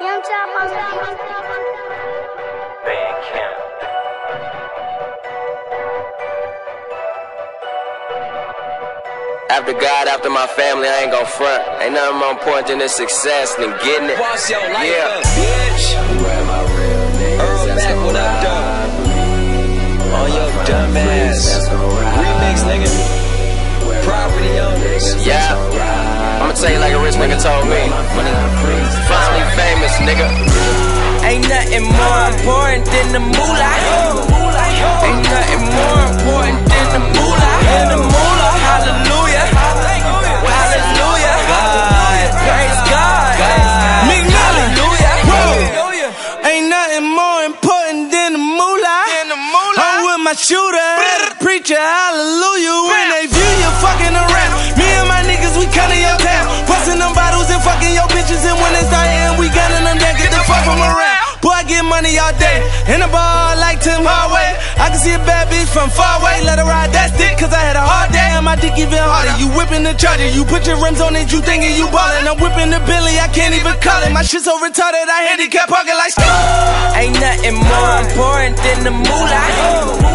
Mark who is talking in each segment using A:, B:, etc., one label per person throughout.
A: Bandcamp.
B: After God, after my family, I ain't gon' front. Ain't nothing more important than this success than getting it.
C: Boss your life
B: Yeah.
C: up, bitch. Earl back, what up, though? On your dumb ass. Nigga. Ain't nothing more important than the moolah. Ain't nothing more important than the moolah. Than the moolah. Hallelujah. Hallelujah. God. Praise God.
D: Meek Millie.
C: Hallelujah.
D: Ain't nothing more important than the moolah. I'm with my shooter, preacher, hallelujah. Money all day. In the bar like Tim Hardaway. I can see a bad bitch from far away. Let her ride that stick, cause I had a hard day. And my dick even harder. You whipping the charger. You put your rims on it, you thinking you ballin'. I'm whipping the Billy, I can't even call it. My shit so retarded, I handicap pocket like
C: Ain't nothing more important than the moolah.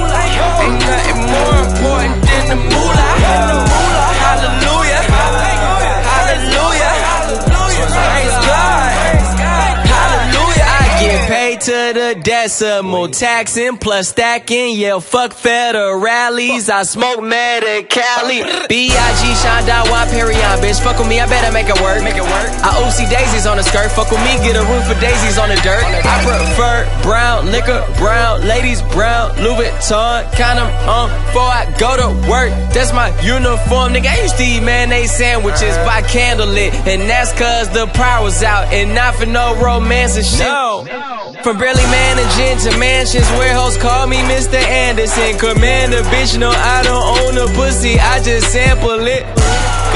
C: To the decimal, taxing plus stacking. Yeah, fuck federales. I smoke meta Cali. B.I.G. Sean Dom Perignon. Bitch, fuck with me, I better make it work. Make it work. I OC daisies on the skirt. Fuck with me, get a roof for daisies on the dirt. I prefer brown liquor, brown ladies, brown Louis Vuitton. Condom um, on before I go to work. That's my uniform, nigga. I used to eat mayonnaise sandwiches by candlelit, and that's cause the power was out, and not for no romance and shit. From barely managing to mansions warehouse call me Mr. Anderson. Commander, bitch, no, I don't own a pussy, I just sample it.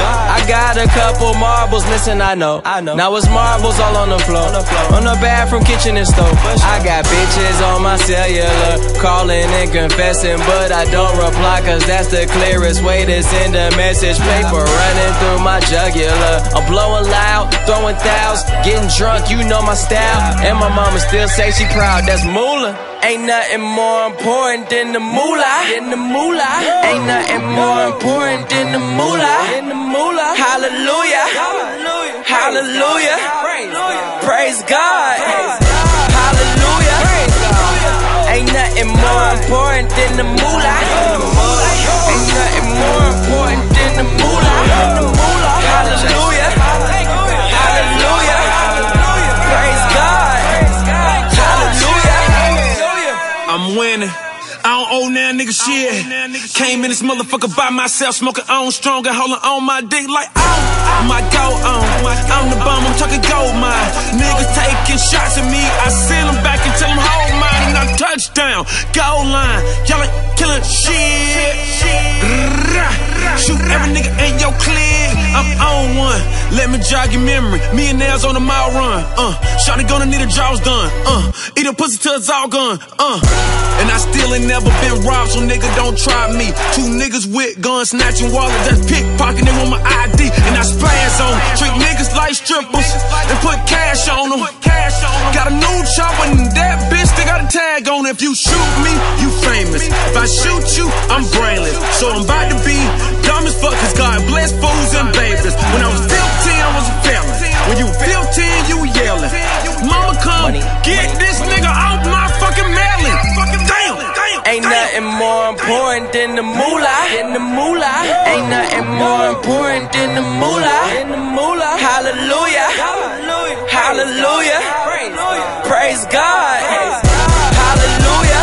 C: I got a couple marbles, listen, I know. I know. Now it's marbles all on the floor. On the bathroom, kitchen, and stove. I got bitches on my cellular, calling and confessing, but I don't reply, cause that's the clearest way to send a message. Paper running through my jugular. I'm blowing loud, throwing thousands, getting drunk, you know my style. And my mama still say she proud, that's moolah. Ain't nothing more important than the moolah. Than the moolah. Ain't nothing more important than the moolah. Than the moolah. Hallelujah. Hallelujah. Hallelujah. Praise God. Hallelujah. Ain't nothing more important than the moolah.
D: Owe now nigga shit. Came in this motherfucker by myself, smoking on strong and holding on my dick like oh, oh. my go on. I'm the bum, I'm talking gold mine. Niggas taking shots at me, I send them back and tell them hold mine and I touchdown. Goal line, y'all ain't killing shit. Shoot every nigga in your clique. I'm on one. Let me jog your memory. Me and Nails on the mile run. Uh, Shawty gonna need her jaws done. Uh, eat a pussy till it's all gone. Uh, and I still ain't never been robbed, so nigga don't try me. Two niggas with guns, snatching wallets, that's pickpocketing on my ID. And I splash on. Treat niggas like strippers and put cash on them. Got a new chopper and that bitch still got a tag on. If you shoot me, you famous. If I shoot you, I'm brainless. So I'm God bless fools and babies. When I was 15, I was a felon. When you 15, you yelling. Mama come, get this nigga off my fucking melon. Damn, damn.
C: Ain't nothing more important than the moolah. Than the moolah. Ain't nothing more important than the moolah. Than the moolah. Hallelujah. Hallelujah. Praise God. Hallelujah.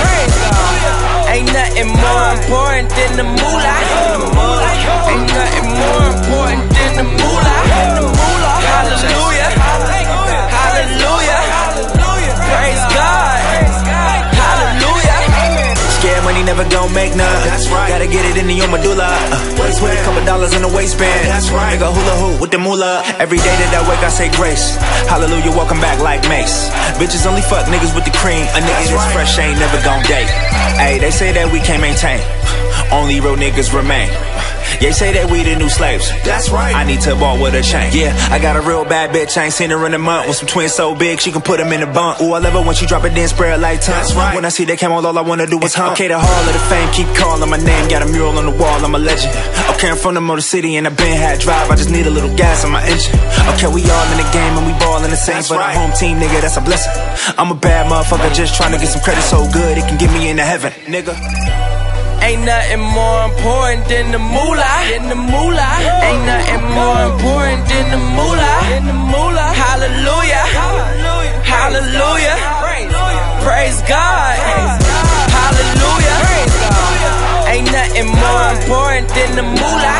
C: Ain't nothing more important than the moolah.
E: Never gon' make none. That's right. Gotta get it in your medulla. Uh, put a couple dollars in the waistband. That's right. Nigga hula hoop with the moolah. Every day that I wake, I say grace. Hallelujah, welcome back like Mace. Bitches only fuck niggas with the cream. A nigga that's fresh ain't never gon' date. Hey, they say that we can't maintain. Only real niggas remain. They say that we the new slaves.
F: That's right.
E: I need to ball with a chain. Yeah, I got a real bad bitch. I ain't seen her in a month. With some twins so big, she can put them in a bunk. Ooh, I love her when she drop it, then spread like tongue.
F: That's right.
E: When I see that camo, all I wanna do is hump. Okay, the hall of the fame, keep calling my name. Got a mural on the wall, I'm a legend. Okay, I'm from the Motor City and I been had drive. I just need a little gas on my engine. Okay, we all in the game and we ball in the same.
F: That's
E: For
F: right.
E: the home team, nigga, that's a blessing. I'm a bad motherfucker, just trying to get some credit so good it can get me into heaven, nigga.
C: Ain't nothing more important than the moolah. Than the moolah. Ain't nothing more important than the moolah. Than the moolah. Hallelujah. Hallelujah. Praise God. Hallelujah. Ain't nothing more important than the moolah. Ain't nothing more important than the moolah.